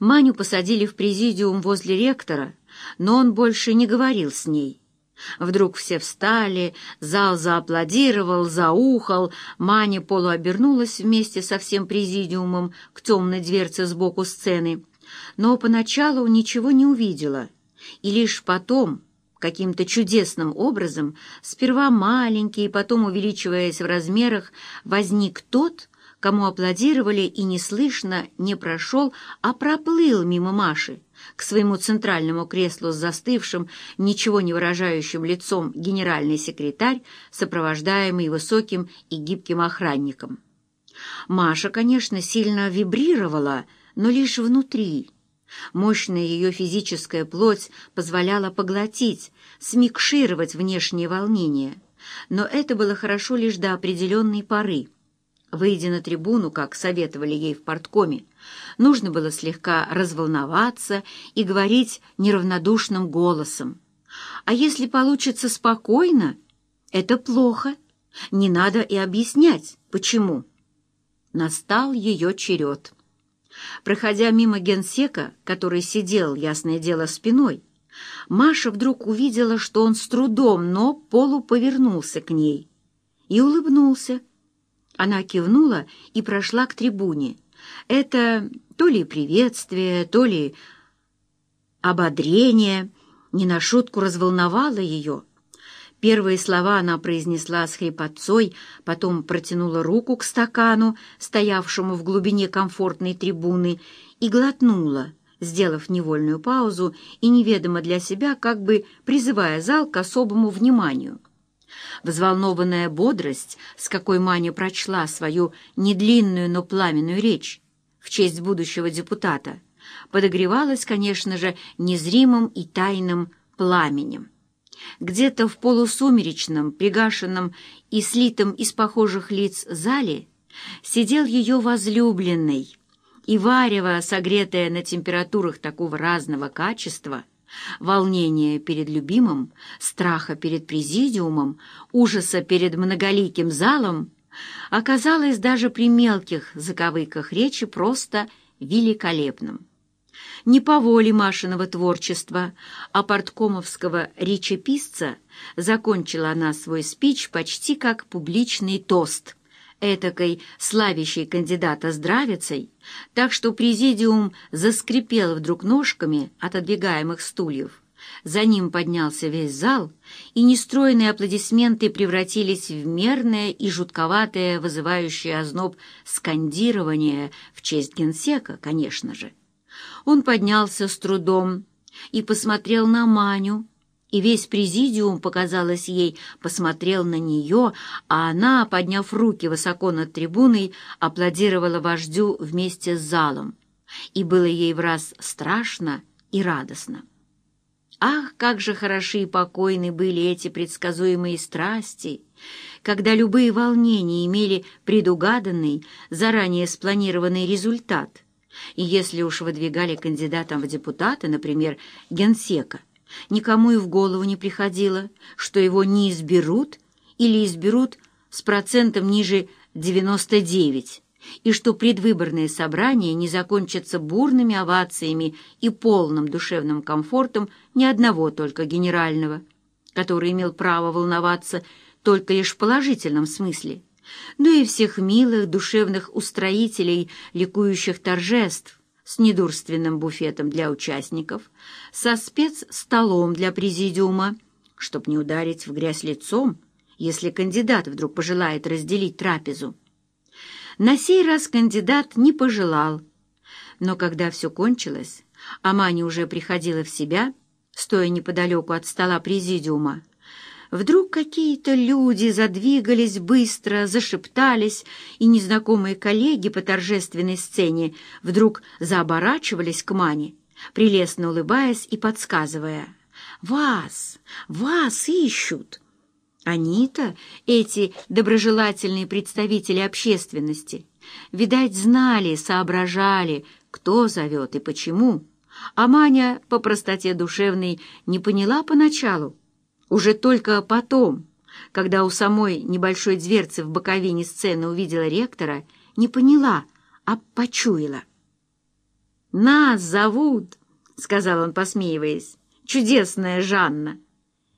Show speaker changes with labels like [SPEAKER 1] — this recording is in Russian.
[SPEAKER 1] Маню посадили в президиум возле ректора, но он больше не говорил с ней. Вдруг все встали, зал зааплодировал, заухал, Маня полуобернулась вместе со всем президиумом к темной дверце сбоку сцены, но поначалу ничего не увидела, и лишь потом, каким-то чудесным образом, сперва маленький, потом увеличиваясь в размерах, возник тот, кому аплодировали и неслышно не прошел, а проплыл мимо Маши к своему центральному креслу с застывшим, ничего не выражающим лицом генеральный секретарь, сопровождаемый высоким и гибким охранником. Маша, конечно, сильно вибрировала, но лишь внутри. Мощная ее физическая плоть позволяла поглотить, смикшировать внешние волнения, но это было хорошо лишь до определенной поры — Выйдя на трибуну, как советовали ей в порткоме, нужно было слегка разволноваться и говорить неравнодушным голосом. А если получится спокойно, это плохо. Не надо и объяснять, почему. Настал ее черед. Проходя мимо генсека, который сидел, ясное дело, спиной, Маша вдруг увидела, что он с трудом, но полуповернулся к ней и улыбнулся, она кивнула и прошла к трибуне. Это то ли приветствие, то ли ободрение не на шутку разволновало ее. Первые слова она произнесла с хрипотцой, потом протянула руку к стакану, стоявшему в глубине комфортной трибуны, и глотнула, сделав невольную паузу и неведомо для себя, как бы призывая зал к особому вниманию. Взволнованная бодрость, с какой Маня прочла свою недлинную, но пламенную речь в честь будущего депутата, подогревалась, конечно же, незримым и тайным пламенем. Где-то в полусумеречном, пригашенном и слитом из похожих лиц зале сидел ее возлюбленный, и варево, согретое на температурах такого разного качества — волнения перед любимым, страха перед президиумом, ужаса перед многоликим залом, оказалось даже при мелких заковыках речи просто великолепным. Не по воле Машиного творчества, а порткомовского речеписца закончила она свой спич почти как публичный тост — этакой славящей кандидата здравицей, так что президиум заскрипел вдруг ножками отодвигаемых стульев. За ним поднялся весь зал, и нестроенные аплодисменты превратились в мерное и жутковатое, вызывающее озноб скандирование в честь генсека, конечно же. Он поднялся с трудом и посмотрел на Маню, и весь президиум, показалось ей, посмотрел на нее, а она, подняв руки высоко над трибуной, аплодировала вождю вместе с залом. И было ей в раз страшно и радостно. Ах, как же хороши и покойны были эти предсказуемые страсти, когда любые волнения имели предугаданный, заранее спланированный результат. И если уж выдвигали кандидатом в депутаты, например, генсека, Никому и в голову не приходило, что его не изберут или изберут с процентом ниже 99, и что предвыборное собрание не закончится бурными овациями и полным душевным комфортом ни одного только генерального, который имел право волноваться только лишь в положительном смысле, но и всех милых душевных устроителей ликующих торжеств, с недурственным буфетом для участников, со спецстолом для президиума, чтоб не ударить в грязь лицом, если кандидат вдруг пожелает разделить трапезу. На сей раз кандидат не пожелал, но когда все кончилось, а Маня уже приходила в себя, стоя неподалеку от стола президиума, Вдруг какие-то люди задвигались быстро, зашептались, и незнакомые коллеги по торжественной сцене вдруг заоборачивались к Мане, прелестно улыбаясь и подсказывая. «Вас! Вас ищут!» Они-то, эти доброжелательные представители общественности, видать, знали, соображали, кто зовет и почему. А Маня по простоте душевной не поняла поначалу, уже только потом, когда у самой небольшой дверцы в боковине сцены увидела ректора, не поняла, а почуяла. «Нас зовут», — сказал он, посмеиваясь, — «чудесная Жанна».